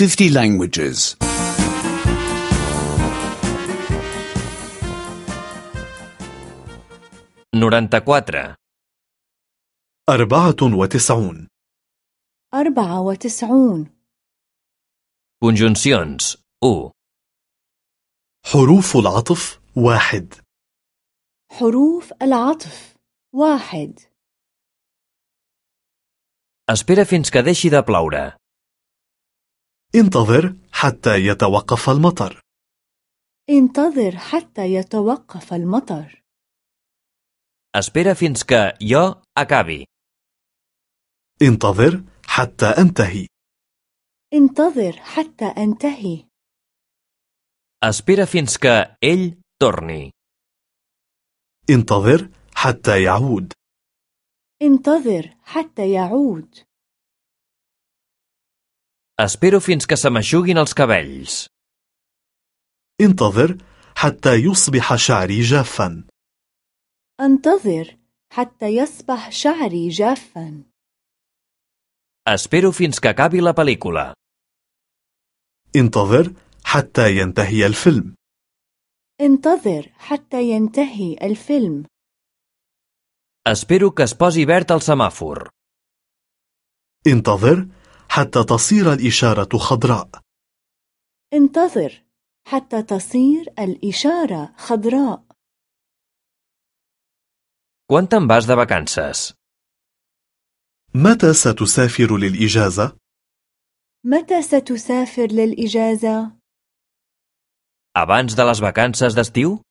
50 languages. 94. أربعة وتسعون أربعة وتسعون Conjuncions 1, حروف العطف واحد حروف العطف واحد espera fins que deixi de ploure. انتظر حتى يتوقف المطر. انتظر حتى يتوقف المطر. Espera fins que jo acabi. انتظر حتى أنتهي. انتظر حتى أنتهي. Espera fins que ell torni. انتظر حتى يعود. انتظر حتى يعود. Espero fins que se m'eixuguin els cabells. انتظر حتى يصبح شعري جافا انتظر حتى يصبح شعري جافا Espero fins que acabi la pel·lícula. انتظر حتى ينتهي الفيلم انتظر حتى ينتهي الفيلم Espero que es posi verd el semàfor. انتظر حتى تصير الإشارة خضراء انتظر حتى تصير الإشارة خضراء Quan te'n vas de vacances? متى ستسافر للإجازة؟ متى ستسافر للإجازة؟ Abans de les vacances d'estiu?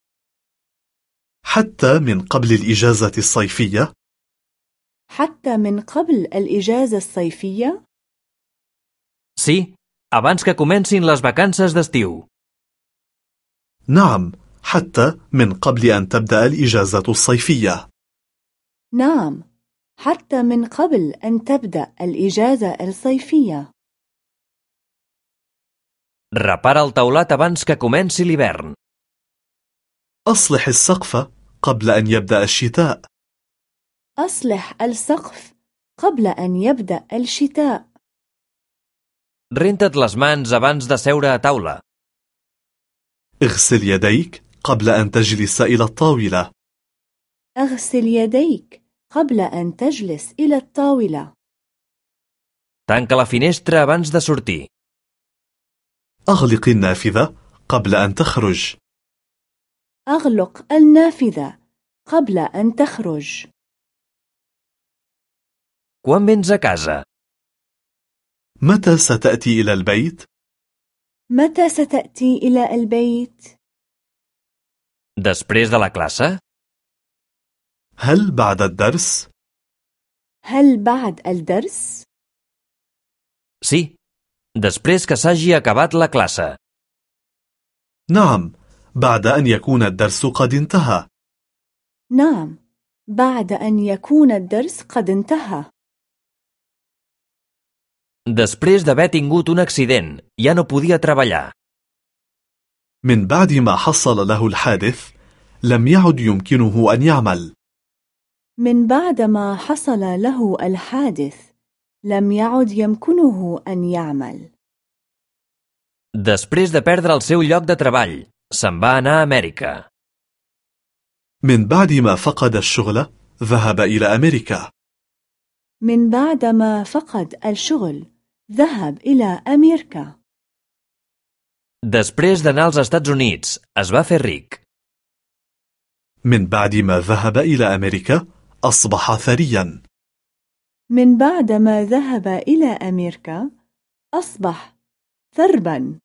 حتى من قبل الإجازة الصيفية؟ حتى من قبل الإجازة الصيفية؟ Sí, abans que comencin les vacances d'estiu. نعم حتى من قبل أن تبدأ الإجازة الصيفية نعم حتى من قبل أن تبدأ الإجازة الصيفية Repara el teulat abans que comenci l'hivern. أصلح السقف قبل أن يبدأ الشتاء أصلح السقف قبل أن يبدأ الشتاء Renta't les mans abans de seure a taula. اغسل يديك قبل أن تجلس إلى الطاولة أغسل يديك قبل أن تجلس إلى الطاولة Tanca la finestra abans de sortir. أغلق النافذة قبل أن تخرج أغلق النافذة قبل أن تخرج Quan vens a casa? متى ستأتي إلى البيت؟ متى ستأتي إلى البيت؟ Després de la classe? هل بعد الدرس؟ هل بعد الدرس؟ Sí, després que s'hagi acabat la classe. نعم بعد أن يكون الدرس قد انتهى نعم بعد أن يكون الدرس قد انتهى Després d'haver tingut un accident, ja no podia treballar. من بعد ما حصل له الحادث لم يعد يمكنه أن يعمل من بعد ما حصل له الحادث لم يعد يمكنه أن يعمل Després de perdre el seu lloc de treball, se'n va anar a Amèrica. من بعد ما فقد الشغل ذهب إلى أمريكا من بعد ما فقد الشغل ذهب إلى أمريكا Després d'anar als Estats Units, es va fer ric. من بعد ما ذهب إلى أمريكا أصبح ثريا. من بعد ما ذهب إلى أمريكا أصبح ثربا.